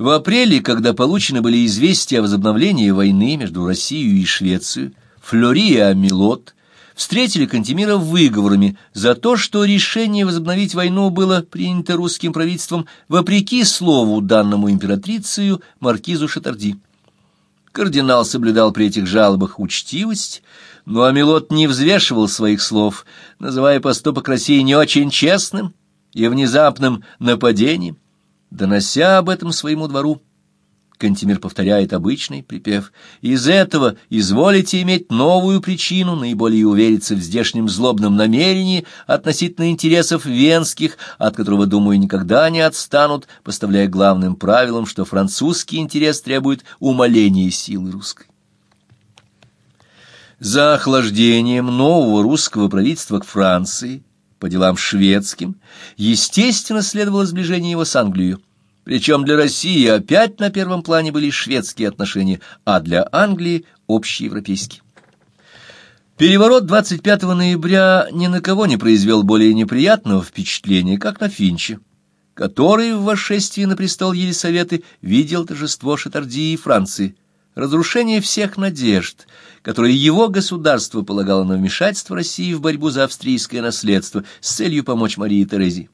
В апреле, когда получены были известия о возобновлении войны между Россией и Швецией, Флори и Амилот встретили Кантемира выговорами за то, что решение возобновить войну было принято русским правительством вопреки слову данному императрицею маркизу Шатарди. Кардинал соблюдал при этих жалобах учтивость, но Амилот не взвешивал своих слов, называя поступок России не очень честным и внезапным нападением, донося об этом своему двору. Кантемир повторяет обычный припев. «Из этого изволите иметь новую причину, наиболее увериться в здешнем злобном намерении относительно интересов венских, от которого, думаю, никогда не отстанут, поставляя главным правилом, что французский интерес требует умаления силы русской». За охлаждением нового русского правительства к Франции по делам шведским, естественно, следовало сближение его с Англией. Причем для России опять на первом плане были шведские отношения, а для Англии – общеевропейские. Переворот 25 ноября ни на кого не произвел более неприятного впечатления, как на Финча, который в восшествии на престол Елисаветы видел торжество Шатардии и Франции, разрушение всех надежд, которые его государство полагало на вмешательство России в борьбу за австрийское наследство с целью помочь Марии Терезии.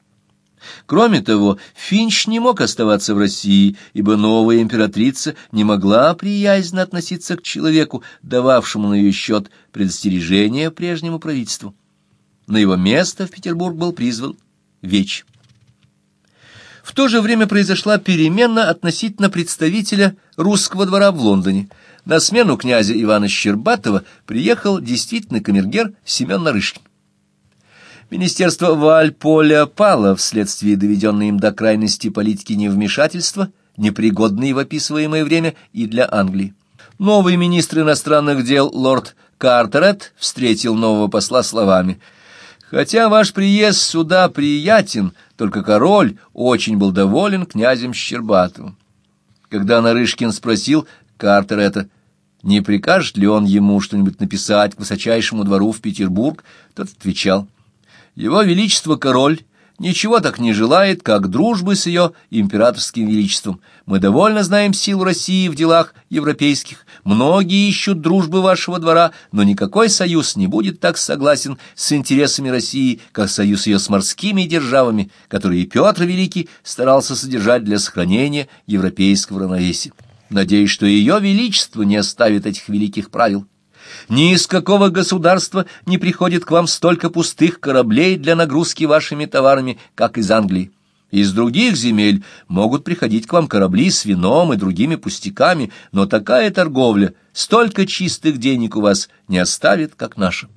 Кроме того, Финч не мог оставаться в России, ибо новая императрица не могла приязненно относиться к человеку, дававшему на ее счет предостережение прежнему правительству. На его место в Петербург был призван Веч. В то же время произошла перемена относительно представителя русского двора в Лондоне. На смену князя Ивана Щербатова приехал действительно камергер Семен Нарышкин. Министерство Вальполя пало вследствие доведенной им до крайности политики невмешательства, непригодной в описываемое время и для Англии. Новый министр иностранных дел лорд Картерет встретил нового посла словами «Хотя ваш приезд сюда приятен, только король очень был доволен князем Щербатовым». Когда Нарышкин спросил Картерета, не прикажет ли он ему что-нибудь написать к высочайшему двору в Петербург, тот отвечал – его Величество Король ничего так не желает, как дружбы с ее императорским величеством. Мы довольно знаем силу России в делах европейских. Многие ищут дружбы вашего двора, но никакой союз не будет так согласен с интересами России, как союз ее с морскими державами, которые Петр Великий старался содержать для сохранения европейского равновесия. Надеюсь, что ее величество не оставит этих великих правил. Ни из какого государства не приходит к вам столько пустых кораблей для нагрузки вашими товарами, как из Англии. Из других земель могут приходить к вам корабли с вином и другими пустяками, но такая торговля столько чистых денег у вас не оставит, как наша.